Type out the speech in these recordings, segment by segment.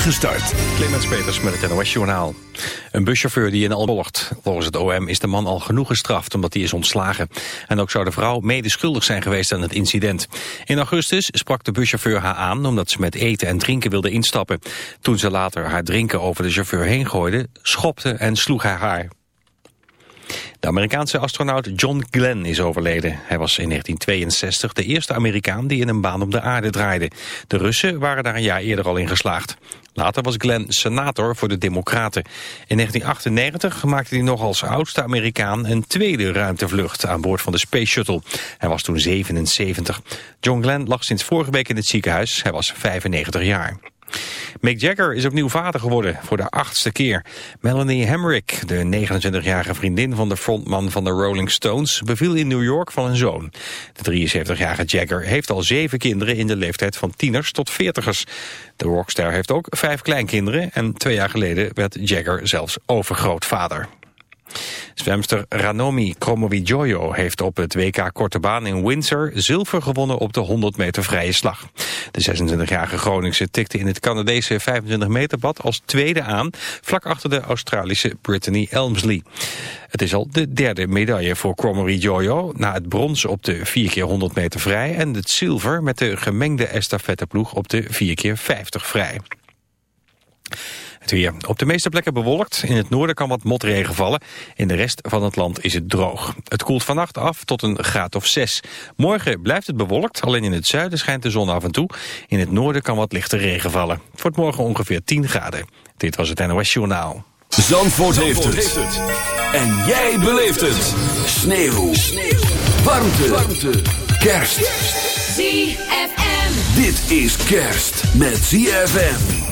spoedige start. Clemens Peters met het NOS Journaal. Een buschauffeur die in al volgt. Volgens het OM is de man al genoeg gestraft omdat hij is ontslagen. En ook zou de vrouw mede schuldig zijn geweest aan het incident. In augustus sprak de buschauffeur haar aan omdat ze met eten en drinken wilde instappen. Toen ze later haar drinken over de chauffeur heen gooide, schopte en sloeg hij haar. De Amerikaanse astronaut John Glenn is overleden. Hij was in 1962 de eerste Amerikaan die in een baan om de aarde draaide. De Russen waren daar een jaar eerder al in geslaagd. Later was Glenn senator voor de Democraten. In 1998 maakte hij nog als oudste Amerikaan een tweede ruimtevlucht aan boord van de Space Shuttle. Hij was toen 77. John Glenn lag sinds vorige week in het ziekenhuis. Hij was 95 jaar. Mick Jagger is opnieuw vader geworden voor de achtste keer. Melanie Hemrick, de 29-jarige vriendin van de frontman van de Rolling Stones, beviel in New York van een zoon. De 73-jarige Jagger heeft al zeven kinderen in de leeftijd van tieners tot veertigers. De rockster heeft ook vijf kleinkinderen en twee jaar geleden werd Jagger zelfs overgrootvader. Zwemster Ranomi Kromowidjojo heeft op het WK Korte Baan in Windsor zilver gewonnen op de 100 meter vrije slag. De 26-jarige Groningse tikte in het Canadese 25 meter bad als tweede aan, vlak achter de Australische Brittany Elmsley. Het is al de derde medaille voor Kromowidjojo na het brons op de 4 keer 100 meter vrij en het zilver met de gemengde estafetteploeg op de 4 keer 50 vrij. Het weer. Op de meeste plekken bewolkt. In het noorden kan wat motregen vallen. In de rest van het land is het droog. Het koelt vannacht af tot een graad of 6. Morgen blijft het bewolkt. Alleen in het zuiden schijnt de zon af en toe. In het noorden kan wat lichte regen vallen. Het wordt morgen ongeveer 10 graden. Dit was het NOS Journaal. Zandvoort, heeft, het. En jij beleeft het. Sneeuw. Sneeuw. Warmte. Warmte. Kerst. ZFM. Dit is kerst met ZFM.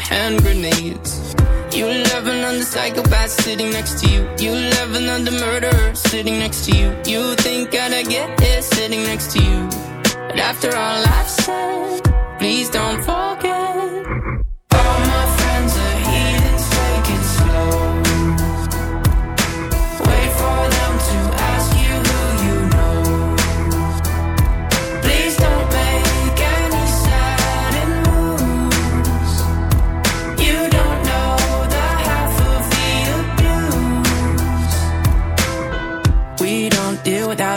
hand grenades. You love another psychopath sitting next to you. You love another murderer sitting next to you. You think I'd get here sitting next to you. But after all I've said, please don't forget.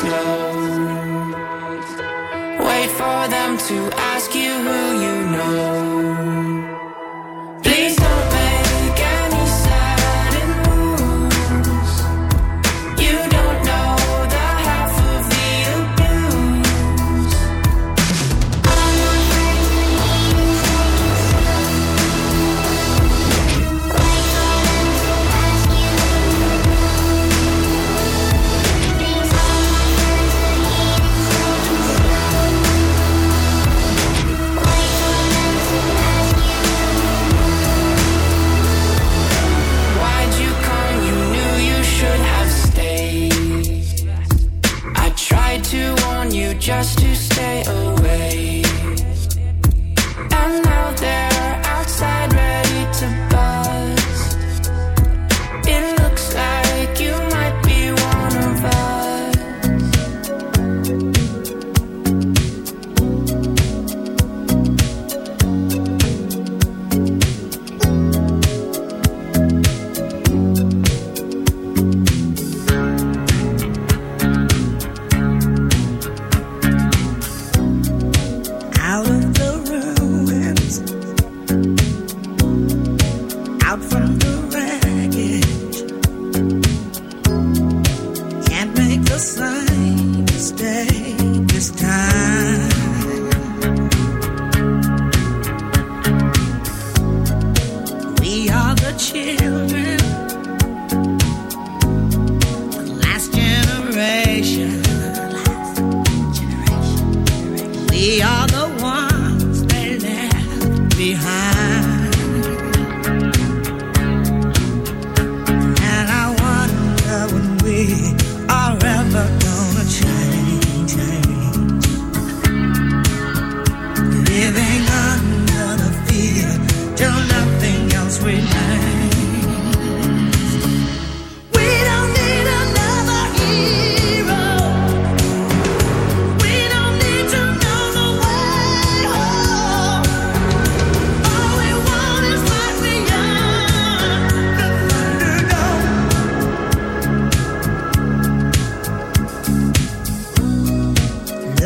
slow. Wait for them to ask.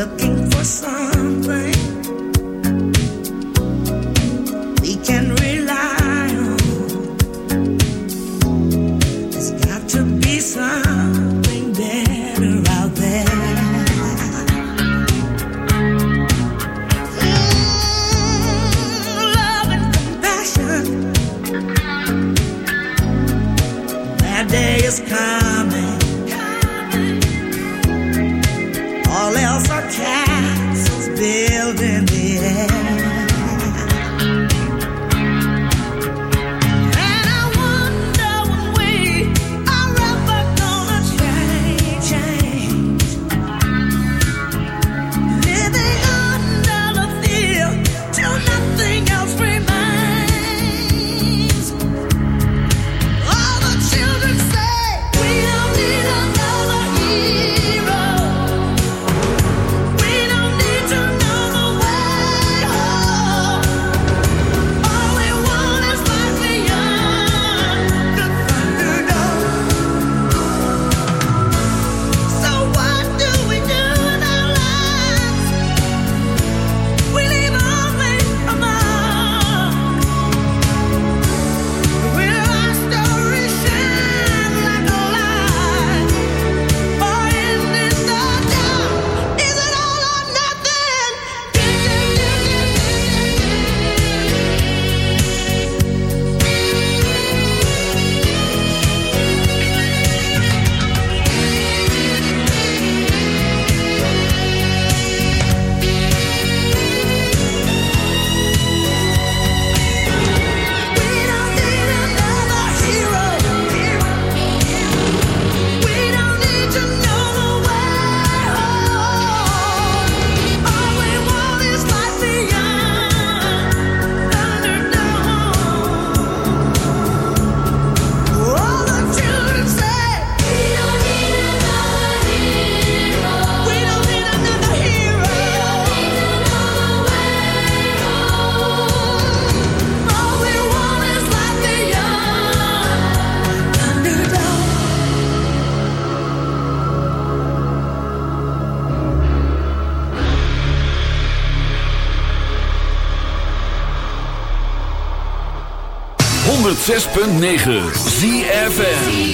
looking for some 106.9 ZFN